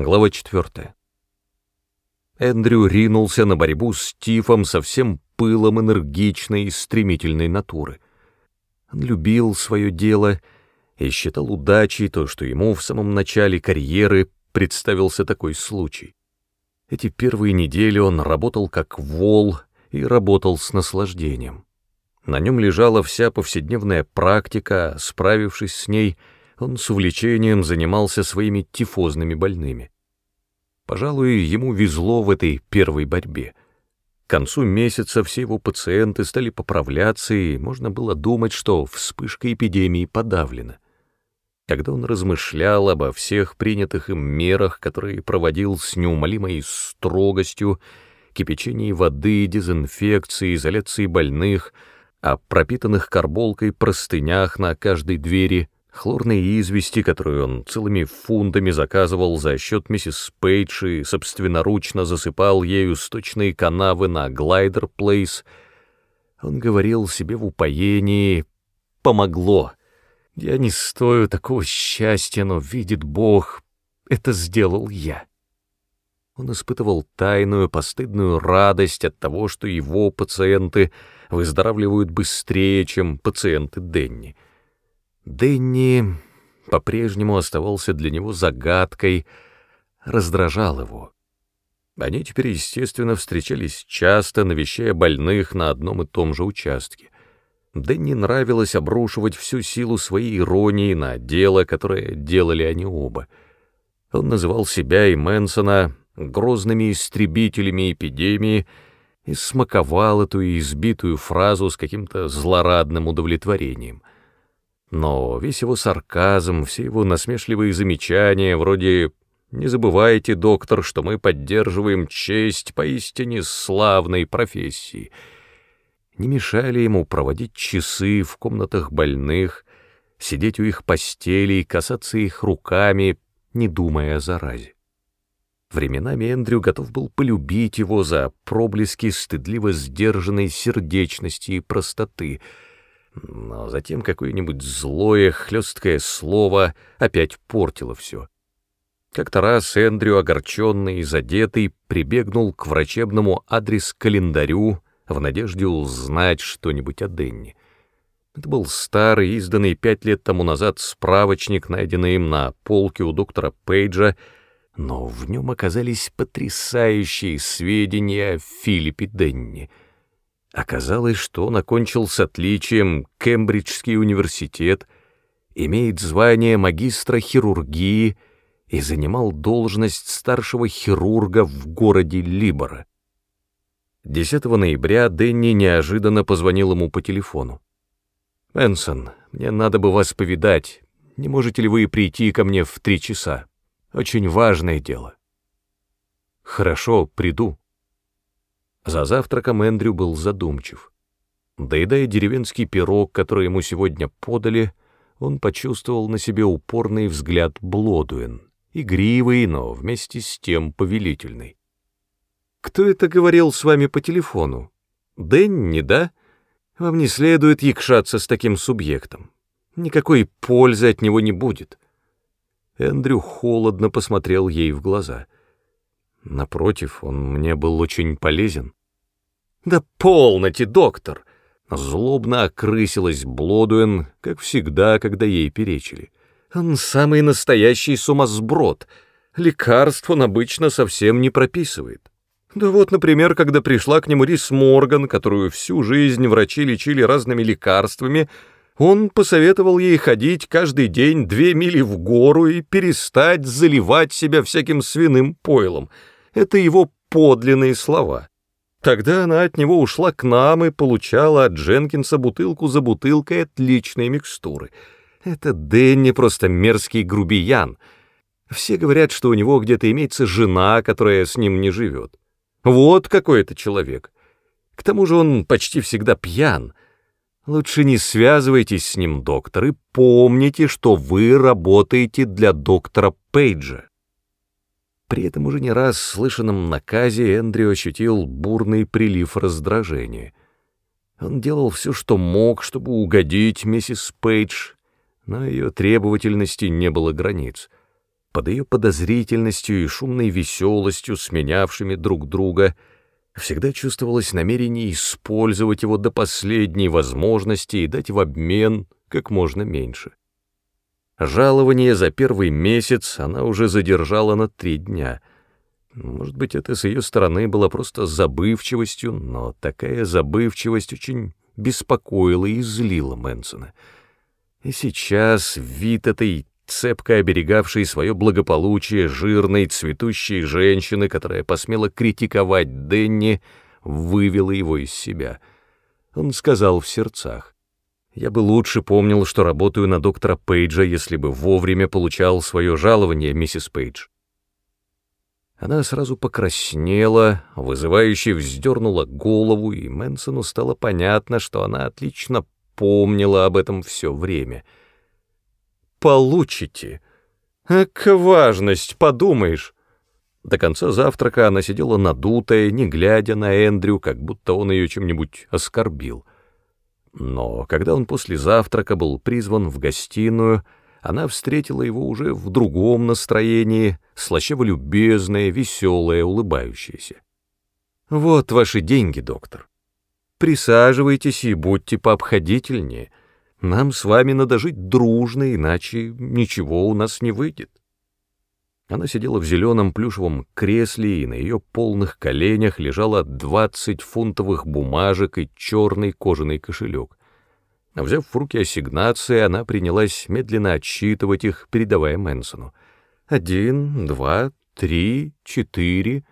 Глава 4. Эндрю ринулся на борьбу с Тифом со всем пылом энергичной и стремительной натуры. Он любил свое дело и считал удачей то, что ему в самом начале карьеры представился такой случай. Эти первые недели он работал как вол и работал с наслаждением. На нем лежала вся повседневная практика, справившись с ней — он с увлечением занимался своими тифозными больными. Пожалуй, ему везло в этой первой борьбе. К концу месяца все его пациенты стали поправляться, и можно было думать, что вспышка эпидемии подавлена. Когда он размышлял обо всех принятых им мерах, которые проводил с неумолимой строгостью, кипячении воды, дезинфекции, изоляции больных, о пропитанных карболкой простынях на каждой двери — хлорные извести, которую он целыми фунтами заказывал за счет миссис Пейдж и собственноручно засыпал ею сточные канавы на Глайдер Плейс, он говорил себе в упоении «помогло». Я не стою такого счастья, но, видит Бог, это сделал я. Он испытывал тайную, постыдную радость от того, что его пациенты выздоравливают быстрее, чем пациенты Денни — Дэнни по-прежнему оставался для него загадкой, раздражал его. Они теперь, естественно, встречались часто, навещая больных на одном и том же участке. Дэнни нравилось обрушивать всю силу своей иронии на дело, которое делали они оба. Он называл себя и Мэнсона грозными истребителями эпидемии и смаковал эту избитую фразу с каким-то злорадным удовлетворением — но весь его сарказм, все его насмешливые замечания, вроде «Не забывайте, доктор, что мы поддерживаем честь поистине славной профессии», не мешали ему проводить часы в комнатах больных, сидеть у их постелей, касаться их руками, не думая о заразе. Временами Эндрю готов был полюбить его за проблески стыдливо сдержанной сердечности и простоты — но затем какое-нибудь злое, хлесткое слово опять портило все. Как-то раз Эндрю, огорченный и задетый, прибегнул к врачебному адрес-календарю в надежде узнать что-нибудь о Денни. Это был старый, изданный пять лет тому назад справочник, найденный им на полке у доктора Пейджа, но в нем оказались потрясающие сведения о Филиппе Денни — Оказалось, что он окончил с отличием Кембриджский университет, имеет звание магистра хирургии и занимал должность старшего хирурга в городе Либора. 10 ноября Дэнни неожиданно позвонил ему по телефону. «Энсон, мне надо бы вас повидать. Не можете ли вы прийти ко мне в три часа? Очень важное дело». «Хорошо, приду». За завтраком Эндрю был задумчив. Доедая деревенский пирог, который ему сегодня подали, он почувствовал на себе упорный взгляд Блодуэн, игривый, но вместе с тем повелительный. «Кто это говорил с вами по телефону? Дэнни, да? Вам не следует якшаться с таким субъектом. Никакой пользы от него не будет». Эндрю холодно посмотрел ей в глаза. Напротив, он мне был очень полезен. «Да полноте, доктор!» Злобно окрысилась Блодуэн, как всегда, когда ей перечили. «Он самый настоящий сумасброд. Лекарств он обычно совсем не прописывает. Да вот, например, когда пришла к нему Рис Морган, которую всю жизнь врачи лечили разными лекарствами, он посоветовал ей ходить каждый день две мили в гору и перестать заливать себя всяким свиным пойлом. Это его подлинные слова. Тогда она от него ушла к нам и получала от Дженкинса бутылку за бутылкой отличной микстуры. Это Дэнни просто мерзкий грубиян. Все говорят, что у него где-то имеется жена, которая с ним не живет. Вот какой это человек. К тому же он почти всегда пьян. Лучше не связывайтесь с ним, доктор, и помните, что вы работаете для доктора Пейджа. При этом уже не раз слышанном наказе Эндрю ощутил бурный прилив раздражения. Он делал все, что мог, чтобы угодить миссис Пейдж, но ее требовательности не было границ. Под ее подозрительностью и шумной веселостью, сменявшими друг друга, всегда чувствовалось намерение использовать его до последней возможности и дать в обмен как можно меньше. Жалование за первый месяц она уже задержала на три дня. Может быть, это с ее стороны было просто забывчивостью, но такая забывчивость очень беспокоила и злила Мэнсона. И сейчас вид этой цепко оберегавшей свое благополучие жирной цветущей женщины, которая посмела критиковать Денни, вывела его из себя. Он сказал в сердцах. Я бы лучше помнил, что работаю на доктора Пейджа, если бы вовремя получал свое жалование, миссис Пейдж. Она сразу покраснела, вызывающе вздернула голову, и Мэнсону стало понятно, что она отлично помнила об этом все время. «Получите! Эка важность, подумаешь!» До конца завтрака она сидела надутая, не глядя на Эндрю, как будто он ее чем-нибудь оскорбил — но когда он после завтрака был призван в гостиную, она встретила его уже в другом настроении, слащаво-любезная, веселая, улыбающаяся. «Вот ваши деньги, доктор. Присаживайтесь и будьте пообходительнее. Нам с вами надо жить дружно, иначе ничего у нас не выйдет». Она сидела в зеленом плюшевом кресле, и на ее полных коленях лежало двадцать фунтовых бумажек и черный кожаный кошелек. Взяв в руки ассигнации, она принялась медленно отсчитывать их, передавая Мэнсону. Один, два, три, четыре.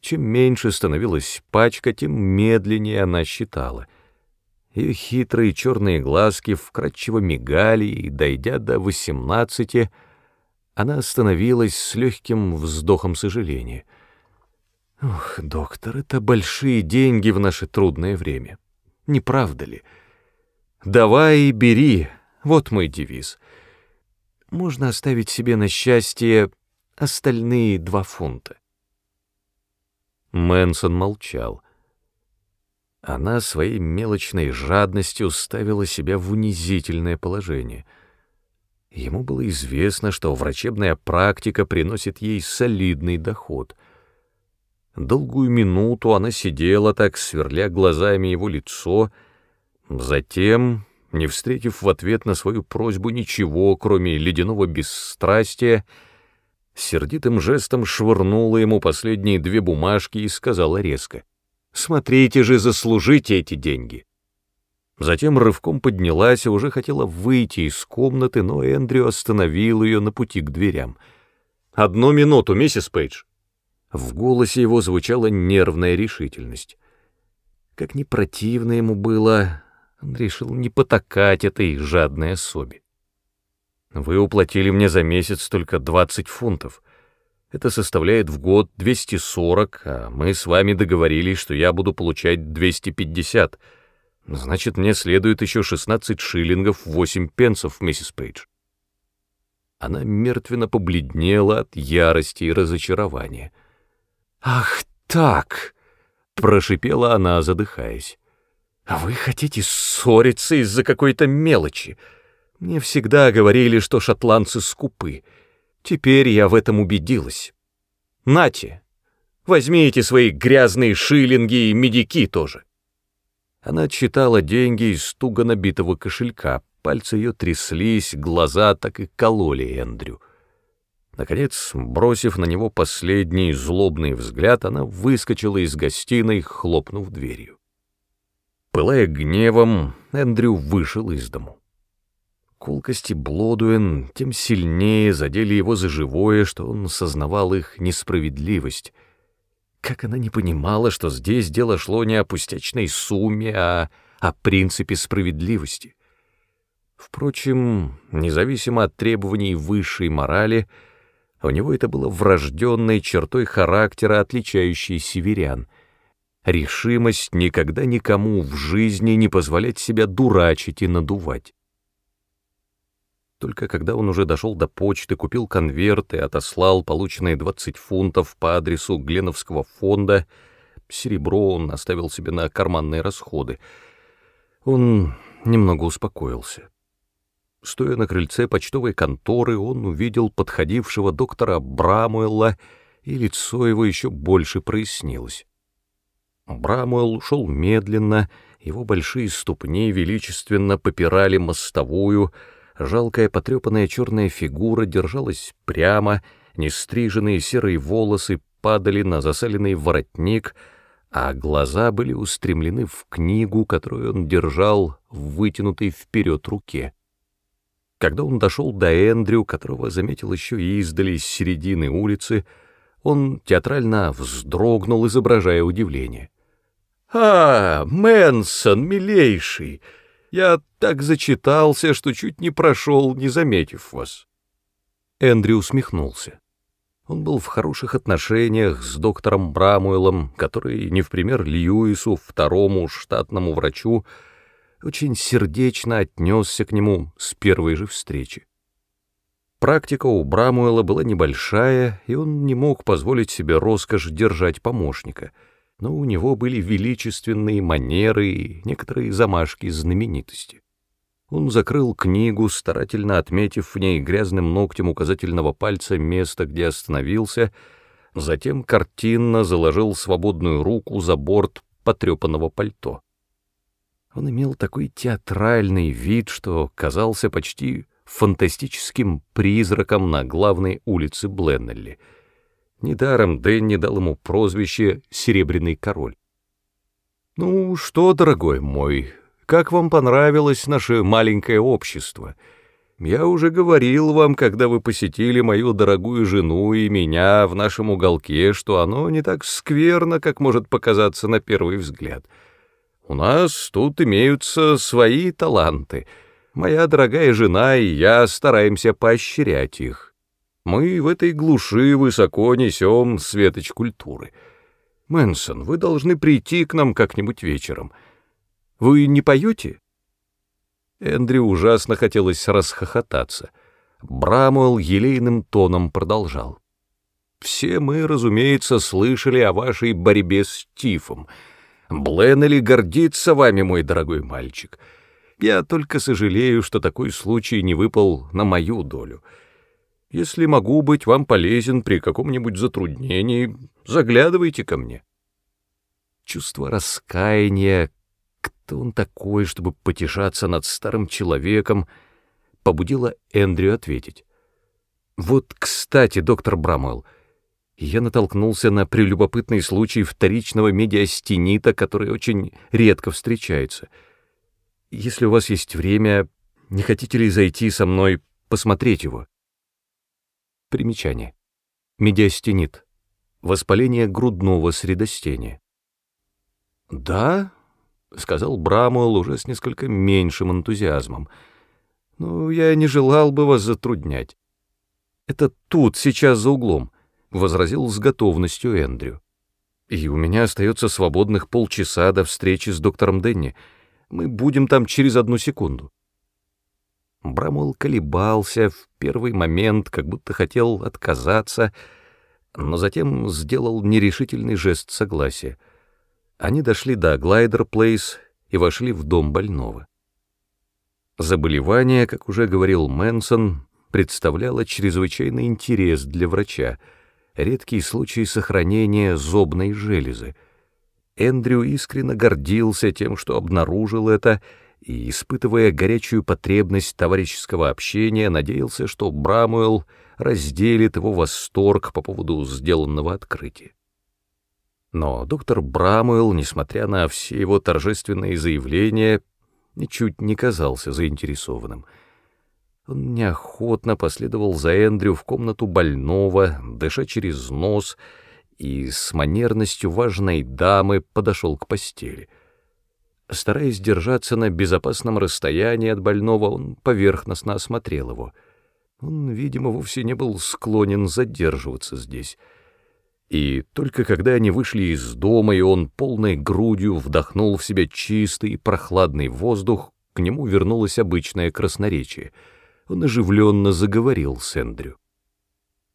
Чем меньше становилась пачка, тем медленнее она считала. Ее хитрые черные глазки вкрадчиво мигали, и, дойдя до восемнадцати, она остановилась с легким вздохом сожаления. «Ух, доктор, это большие деньги в наше трудное время. Не правда ли? Давай и бери, вот мой девиз. Можно оставить себе на счастье остальные два фунта». Мэнсон молчал. Она своей мелочной жадностью ставила себя в унизительное положение — Ему было известно, что врачебная практика приносит ей солидный доход. Долгую минуту она сидела так, сверля глазами его лицо, затем, не встретив в ответ на свою просьбу ничего, кроме ледяного бесстрастия, сердитым жестом швырнула ему последние две бумажки и сказала резко, «Смотрите же, заслужите эти деньги!» Затем рывком поднялась и уже хотела выйти из комнаты, но Эндрю остановил ее на пути к дверям. «Одну минуту, миссис Пейдж!» В голосе его звучала нервная решительность. Как не противно ему было, он решил не потакать этой жадной особе. «Вы уплатили мне за месяц только 20 фунтов. Это составляет в год 240, а мы с вами договорились, что я буду получать 250. Значит, мне следует еще 16 шиллингов 8 пенсов, миссис Пейдж. Она мертвенно побледнела от ярости и разочарования. «Ах так!» — прошипела она, задыхаясь. «А вы хотите ссориться из-за какой-то мелочи? Мне всегда говорили, что шотландцы скупы. Теперь я в этом убедилась. Нате, возьмите свои грязные шиллинги и медики тоже». Она читала деньги из туго набитого кошелька, пальцы ее тряслись, глаза так и кололи Эндрю. Наконец, бросив на него последний злобный взгляд, она выскочила из гостиной, хлопнув дверью. Пылая гневом, Эндрю вышел из дому. Колкости Блодуэн тем сильнее задели его за живое, что он сознавал их несправедливость — как она не понимала, что здесь дело шло не о пустячной сумме, а о принципе справедливости. Впрочем, независимо от требований высшей морали, у него это было врожденной чертой характера, отличающей северян. Решимость никогда никому в жизни не позволять себя дурачить и надувать. Только когда он уже дошел до почты, купил конверт и отослал полученные 20 фунтов по адресу Гленовского фонда, серебро он оставил себе на карманные расходы, он немного успокоился. Стоя на крыльце почтовой конторы, он увидел подходившего доктора Брамуэлла, и лицо его еще больше прояснилось. Брамуэлл шел медленно, его большие ступни величественно попирали мостовую, жалкая потрепанная черная фигура держалась прямо, нестриженные серые волосы падали на засаленный воротник, а глаза были устремлены в книгу, которую он держал в вытянутой вперед руке. Когда он дошел до Эндрю, которого заметил еще издали с середины улицы, он театрально вздрогнул, изображая удивление. «А, Мэнсон, милейший! Я так зачитался, что чуть не прошел, не заметив вас». Эндрю усмехнулся. Он был в хороших отношениях с доктором Брамуэлом, который, не в пример Льюису, второму штатному врачу, очень сердечно отнесся к нему с первой же встречи. Практика у Брамуэла была небольшая, и он не мог позволить себе роскошь держать помощника, но у него были величественные манеры и некоторые замашки знаменитости. Он закрыл книгу, старательно отметив в ней грязным ногтем указательного пальца место, где остановился, затем картинно заложил свободную руку за борт потрепанного пальто. Он имел такой театральный вид, что казался почти фантастическим призраком на главной улице Бленнелли. Недаром Дэнни дал ему прозвище «Серебряный король». «Ну что, дорогой мой, как вам понравилось наше маленькое общество? Я уже говорил вам, когда вы посетили мою дорогую жену и меня в нашем уголке, что оно не так скверно, как может показаться на первый взгляд». У нас тут имеются свои таланты. Моя дорогая жена и я стараемся поощрять их. Мы в этой глуши высоко несем светоч культуры. Мэнсон, вы должны прийти к нам как-нибудь вечером. Вы не поете?» Эндрю ужасно хотелось расхохотаться. Брамуэлл елейным тоном продолжал. «Все мы, разумеется, слышали о вашей борьбе с Тифом». Бленнелли гордится вами, мой дорогой мальчик. Я только сожалею, что такой случай не выпал на мою долю. Если могу быть вам полезен при каком-нибудь затруднении, заглядывайте ко мне. Чувство раскаяния, кто он такой, чтобы потешаться над старым человеком, побудило Эндрю ответить. «Вот, кстати, доктор Брамуэлл, я натолкнулся на прелюбопытный случай вторичного медиастенита, который очень редко встречается. Если у вас есть время, не хотите ли зайти со мной посмотреть его? Примечание. Медиастенит. Воспаление грудного средостения. «Да?» — сказал Брамуэлл уже с несколько меньшим энтузиазмом. «Ну, я не желал бы вас затруднять. Это тут, сейчас за углом». — возразил с готовностью Эндрю. «И у меня остается свободных полчаса до встречи с доктором Денни. Мы будем там через одну секунду». Брамул колебался в первый момент, как будто хотел отказаться, но затем сделал нерешительный жест согласия. Они дошли до Глайдер-Плейс и вошли в дом больного. Заболевание, как уже говорил Мэнсон, представляло чрезвычайный интерес для врача — редкий случай сохранения зобной железы. Эндрю искренне гордился тем, что обнаружил это, и, испытывая горячую потребность товарищеского общения, надеялся, что Брамуэлл разделит его восторг по поводу сделанного открытия. Но доктор Брамуэлл, несмотря на все его торжественные заявления, ничуть не казался заинтересованным — он неохотно последовал за Эндрю в комнату больного, дыша через нос, и с манерностью важной дамы подошел к постели. Стараясь держаться на безопасном расстоянии от больного, он поверхностно осмотрел его. Он, видимо, вовсе не был склонен задерживаться здесь. И только когда они вышли из дома, и он полной грудью вдохнул в себя чистый и прохладный воздух, к нему вернулось обычное красноречие — он оживленно заговорил с Эндрю.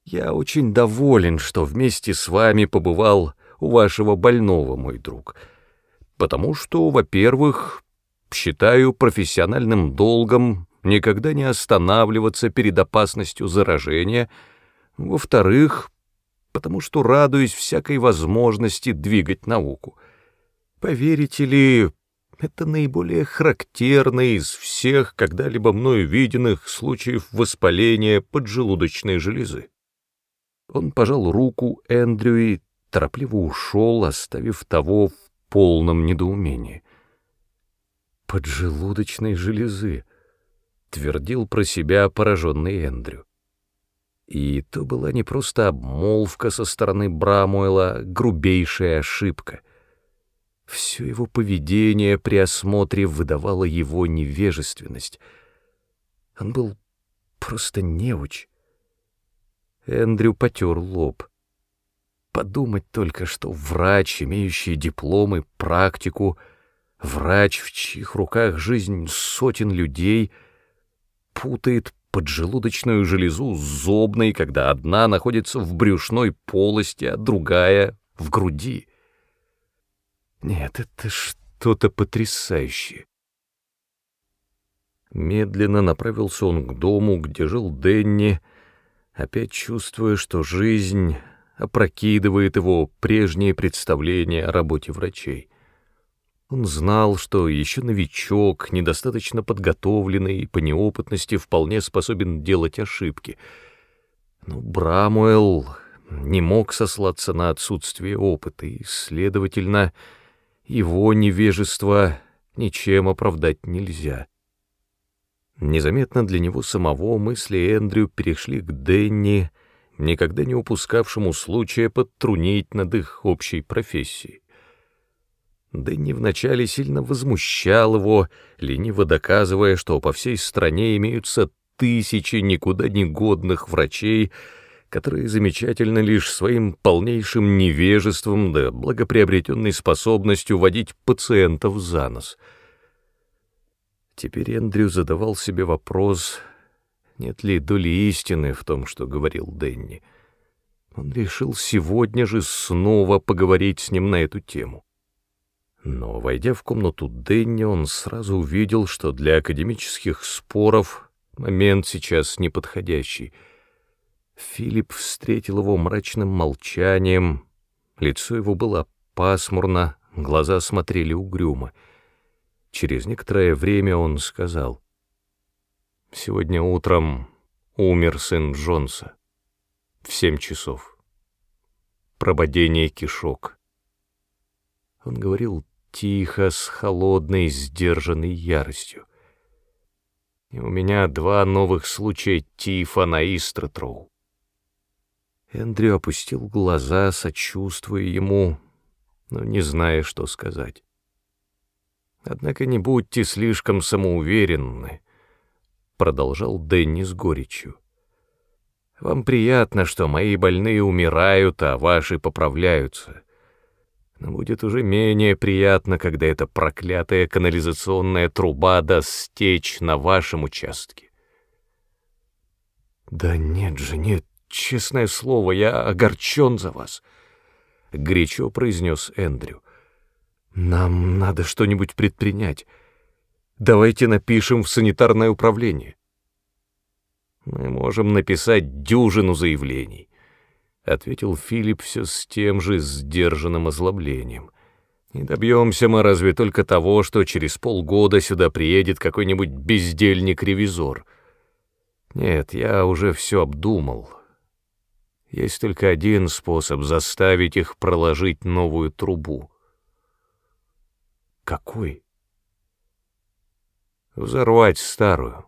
«Я очень доволен, что вместе с вами побывал у вашего больного, мой друг, потому что, во-первых, считаю профессиональным долгом никогда не останавливаться перед опасностью заражения, во-вторых, потому что радуюсь всякой возможности двигать науку. Поверите ли, это наиболее характерный из всех когда-либо мною виденных случаев воспаления поджелудочной железы. Он пожал руку Эндрю и торопливо ушел, оставив того в полном недоумении. «Поджелудочной железы», — твердил про себя пораженный Эндрю. И то была не просто обмолвка со стороны Брамуэла, грубейшая ошибка. Все его поведение при осмотре выдавало его невежественность. Он был просто неуч. Эндрю потер лоб. Подумать только, что врач, имеющий дипломы, практику, врач, в чьих руках жизнь сотен людей, путает поджелудочную железу с зобной, когда одна находится в брюшной полости, а другая — в груди. Нет, это что-то потрясающее. Медленно направился он к дому, где жил Денни, опять чувствуя, что жизнь опрокидывает его прежние представления о работе врачей. Он знал, что еще новичок, недостаточно подготовленный и по неопытности вполне способен делать ошибки. Но Брамуэлл не мог сослаться на отсутствие опыта, и, следовательно, его невежество ничем оправдать нельзя. Незаметно для него самого мысли Эндрю перешли к Денни, никогда не упускавшему случая подтрунить над их общей профессией. Дэнни вначале сильно возмущал его, лениво доказывая, что по всей стране имеются тысячи никуда не годных врачей, которые замечательны лишь своим полнейшим невежеством да благоприобретенной способностью водить пациентов за нос. Теперь Эндрю задавал себе вопрос, нет ли доли истины в том, что говорил Дэнни. Он решил сегодня же снова поговорить с ним на эту тему. Но, войдя в комнату Дэнни, он сразу увидел, что для академических споров момент сейчас неподходящий. Филипп встретил его мрачным молчанием, лицо его было пасмурно, глаза смотрели угрюмо. Через некоторое время он сказал, «Сегодня утром умер сын Джонса в семь часов. Прободение кишок». Он говорил тихо, с холодной, сдержанной яростью. И у меня два новых случая тифа на Истратроу. Эндрю опустил глаза, сочувствуя ему, но не зная, что сказать. «Однако не будьте слишком самоуверенны», — продолжал Дэнни с горечью. «Вам приятно, что мои больные умирают, а ваши поправляются но будет уже менее приятно, когда эта проклятая канализационная труба даст стечь на вашем участке. Да нет же, нет, честное слово, я огорчен за вас, — горячо произнес Эндрю. Нам надо что-нибудь предпринять. Давайте напишем в санитарное управление. Мы можем написать дюжину заявлений ответил Филипп все с тем же сдержанным озлоблением. «Не добьемся мы разве только того, что через полгода сюда приедет какой-нибудь бездельник-ревизор. Нет, я уже все обдумал. Есть только один способ заставить их проложить новую трубу». «Какой?» «Взорвать старую».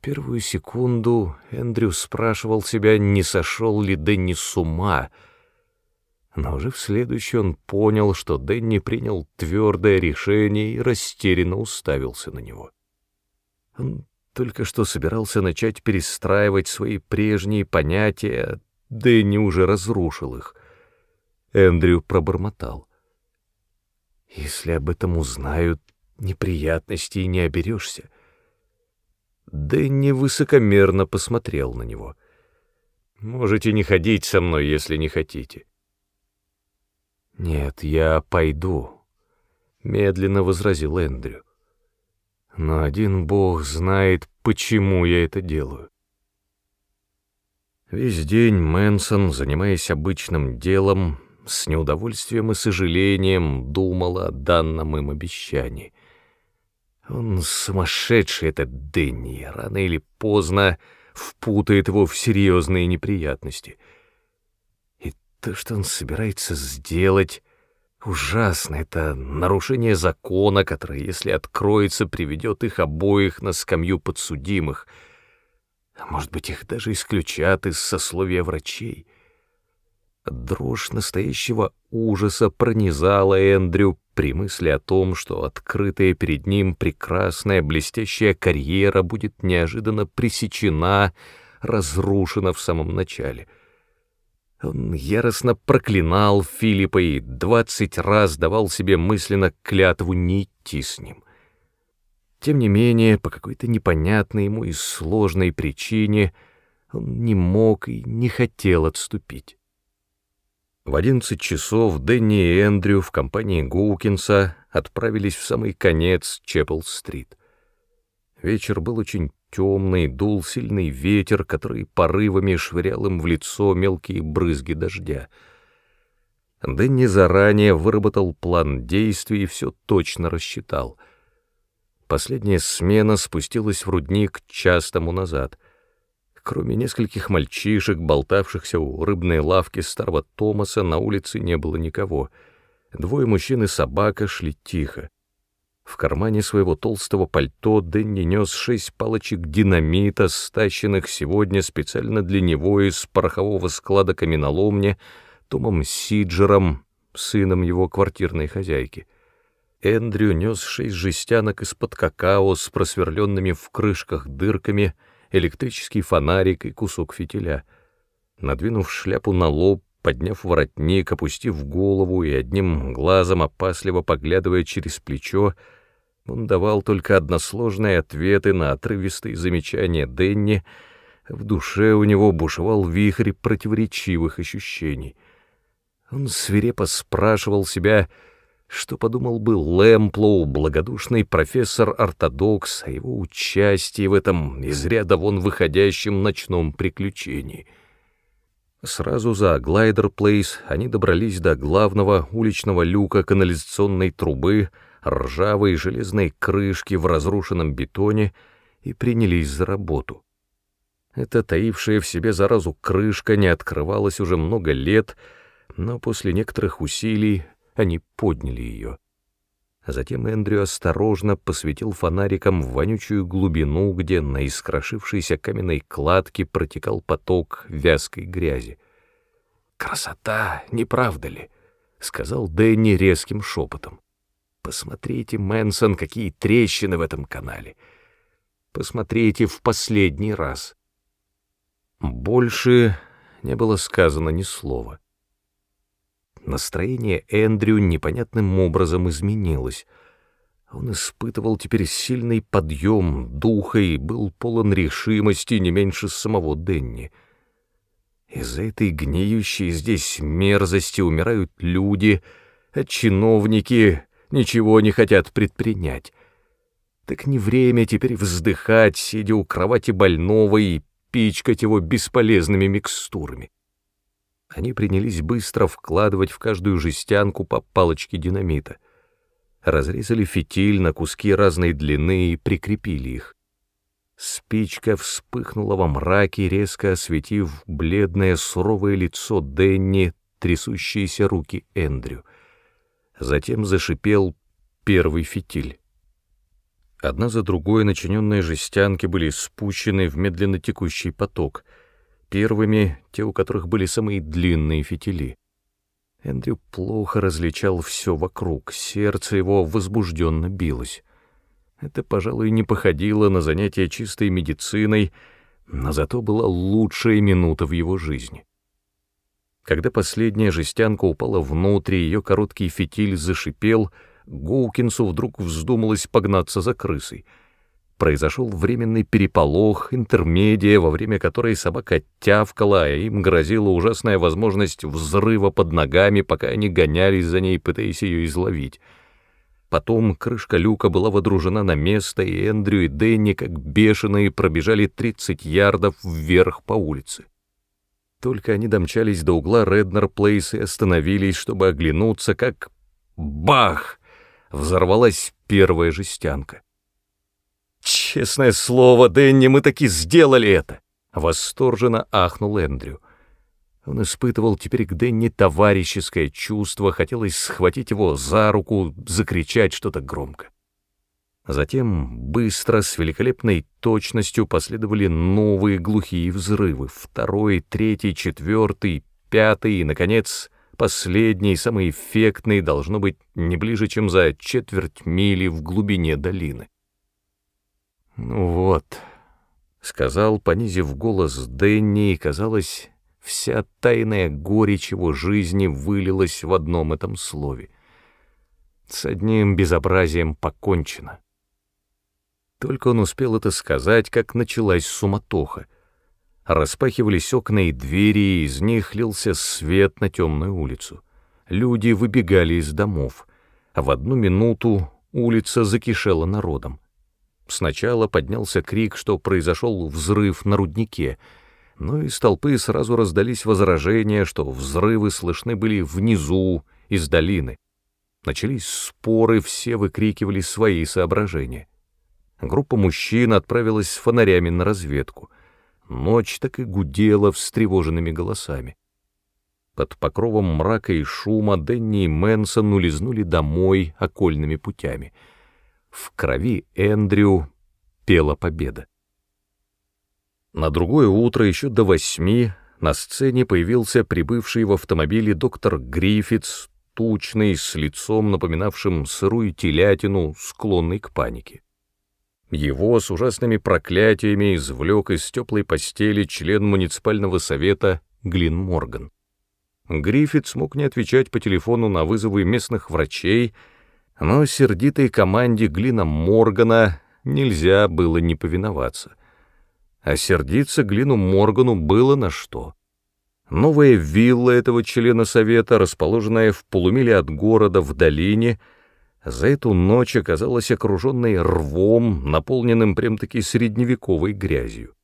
Первую секунду Эндрю спрашивал себя, не сошел ли Дэнни с ума, но уже в следующий он понял, что Дэнни принял твердое решение и растерянно уставился на него. Он только что собирался начать перестраивать свои прежние понятия, Дэнни уже разрушил их. Эндрю пробормотал. «Если об этом узнают, неприятностей не оберешься». Дэнни высокомерно посмотрел на него. «Можете не ходить со мной, если не хотите». «Нет, я пойду», — медленно возразил Эндрю. но один бог знает, почему я это делаю. Весь день Мэнсон, занимаясь обычным делом, с неудовольствием и сожалением думал о данном им обещании. Он сумасшедший, этот Дэнни, рано или поздно впутает его в серьезные неприятности. И то, что он собирается сделать, ужасно. Это нарушение закона, которое, если откроется, приведет их обоих на скамью подсудимых. А может быть, их даже исключат из сословия врачей. Дрожь настоящего ужаса пронизала Эндрю при мысли о том, что открытая перед ним прекрасная блестящая карьера будет неожиданно пресечена, разрушена в самом начале. Он яростно проклинал Филиппа и двадцать раз давал себе мысленно клятву не идти с ним. Тем не менее, по какой-то непонятной ему и сложной причине он не мог и не хотел отступить. В одиннадцать часов Дэнни и Эндрю в компании Гоукинса отправились в самый конец Чеппел-стрит. Вечер был очень темный, дул сильный ветер, который порывами швырял им в лицо мелкие брызги дождя. Дэнни заранее выработал план действий и все точно рассчитал. Последняя смена спустилась в рудник час тому назад — Кроме нескольких мальчишек, болтавшихся у рыбной лавки старого Томаса, на улице не было никого. Двое мужчин и собака шли тихо. В кармане своего толстого пальто Дэнни нес шесть палочек динамита, стащенных сегодня специально для него из порохового склада каменоломни Томом Сиджером, сыном его квартирной хозяйки. Эндрю нес шесть жестянок из-под какао с просверленными в крышках дырками — электрический фонарик и кусок фитиля. Надвинув шляпу на лоб, подняв воротник, опустив голову и одним глазом опасливо поглядывая через плечо, он давал только односложные ответы на отрывистые замечания Денни, в душе у него бушевал вихрь противоречивых ощущений. Он свирепо спрашивал себя, что подумал бы Лэмплоу, благодушный профессор-ортодокс, о его участии в этом из ряда вон выходящем ночном приключении? Сразу за Глайдер Плейс они добрались до главного уличного люка канализационной трубы, ржавой железной крышки в разрушенном бетоне и принялись за работу. Эта таившая в себе заразу крышка не открывалась уже много лет, но после некоторых усилий они подняли ее. А затем Эндрю осторожно посветил фонариком в вонючую глубину, где на искрошившейся каменной кладке протекал поток вязкой грязи. «Красота, не правда ли?» — сказал Дэнни резким шепотом. «Посмотрите, Мэнсон, какие трещины в этом канале! Посмотрите в последний раз!» Больше не было сказано ни слова. Настроение Эндрю непонятным образом изменилось. Он испытывал теперь сильный подъем духа и был полон решимости не меньше самого Денни. Из-за этой гниющей здесь мерзости умирают люди, а чиновники ничего не хотят предпринять. Так не время теперь вздыхать, сидя у кровати больного и пичкать его бесполезными микстурами. Они принялись быстро вкладывать в каждую жестянку по палочке динамита. Разрезали фитиль на куски разной длины и прикрепили их. Спичка вспыхнула во мраке, резко осветив бледное суровое лицо Денни, трясущиеся руки Эндрю. Затем зашипел первый фитиль. Одна за другой начиненные жестянки были спущены в медленно текущий поток — Первыми — те, у которых были самые длинные фитили. Эндрю плохо различал все вокруг, сердце его возбужденно билось. Это, пожалуй, не походило на занятие чистой медициной, но зато была лучшая минута в его жизни. Когда последняя жестянка упала внутрь, ее короткий фитиль зашипел, Гоукинсу вдруг вздумалось погнаться за крысой — произошел временный переполох, интермедия, во время которой собака тявкала, а им грозила ужасная возможность взрыва под ногами, пока они гонялись за ней, пытаясь ее изловить. Потом крышка люка была водружена на место, и Эндрю и Дэнни, как бешеные, пробежали 30 ярдов вверх по улице. Только они домчались до угла Реднер Плейс и остановились, чтобы оглянуться, как бах! Взорвалась первая жестянка. «Честное слово, Дэнни, мы таки сделали это!» — восторженно ахнул Эндрю. Он испытывал теперь к Дэнни товарищеское чувство, хотелось схватить его за руку, закричать что-то громко. Затем быстро, с великолепной точностью последовали новые глухие взрывы, второй, третий, четвертый, пятый и, наконец, последний, самый эффектный, должно быть не ближе, чем за четверть мили в глубине долины. «Ну вот», — сказал, понизив голос Дэнни, и, казалось, Вся тайная горечь его жизни вылилась в одном этом слове. С одним безобразием покончено. Только он успел это сказать, как началась суматоха. Распахивались окна и двери, и из них лился свет на темную улицу. Люди выбегали из домов, а в одну минуту улица закишела народом. Сначала поднялся крик, что произошел взрыв на руднике — но из толпы сразу раздались возражения, что взрывы слышны были внизу, из долины. Начались споры, все выкрикивали свои соображения. Группа мужчин отправилась с фонарями на разведку. Ночь так и гудела встревоженными голосами. Под покровом мрака и шума Дэнни и Мэнсон улизнули домой окольными путями. В крови Эндрю пела победа. На другое утро, еще до восьми, на сцене появился прибывший в автомобиле доктор Гриффитс, тучный, с лицом, напоминавшим сырую телятину, склонный к панике. Его с ужасными проклятиями извлек из теплой постели член муниципального совета Глин Морган. Гриффит смог не отвечать по телефону на вызовы местных врачей, но сердитой команде Глина Моргана нельзя было не повиноваться а сердиться Глину Моргану было на что. Новая вилла этого члена совета, расположенная в полумиле от города в долине, за эту ночь оказалась окруженной рвом, наполненным прям-таки средневековой грязью.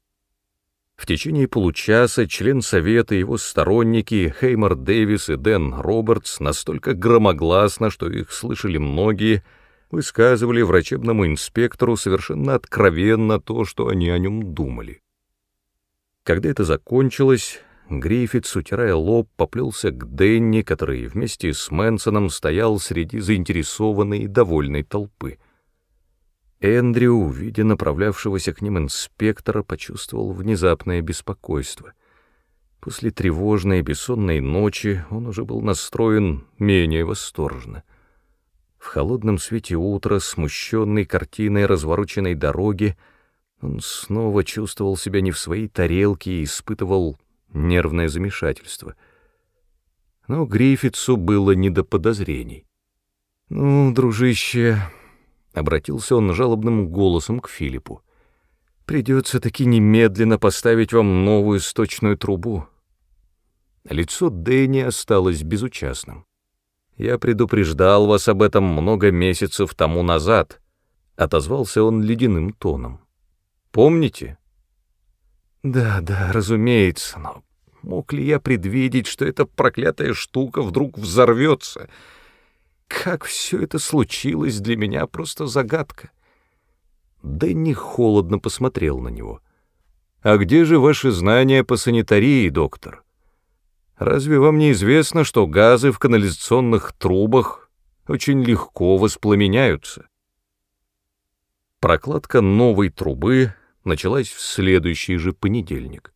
В течение получаса член совета и его сторонники Хеймар Дэвис и Дэн Робертс настолько громогласно, что их слышали многие, высказывали врачебному инспектору совершенно откровенно то, что они о нем думали. Когда это закончилось, Гриффитс, утирая лоб, поплелся к Денни, который вместе с Мэнсоном стоял среди заинтересованной и довольной толпы. Эндрю, увидя направлявшегося к ним инспектора, почувствовал внезапное беспокойство. После тревожной бессонной ночи он уже был настроен менее восторженно. В холодном свете утра, смущенный картиной развороченной дороги, он снова чувствовал себя не в своей тарелке и испытывал нервное замешательство. Но Гриффитсу было не до подозрений. «Ну, дружище», — обратился он жалобным голосом к Филиппу, — «придется таки немедленно поставить вам новую сточную трубу». Лицо Дэнни осталось безучастным. Я предупреждал вас об этом много месяцев тому назад, отозвался он ледяным тоном. Помните? Да, да, разумеется, но мог ли я предвидеть, что эта проклятая штука вдруг взорвется? Как все это случилось, для меня просто загадка. Дэнни холодно посмотрел на него. «А где же ваши знания по санитарии, доктор?» Разве вам не известно, что газы в канализационных трубах очень легко воспламеняются? Прокладка новой трубы началась в следующий же понедельник.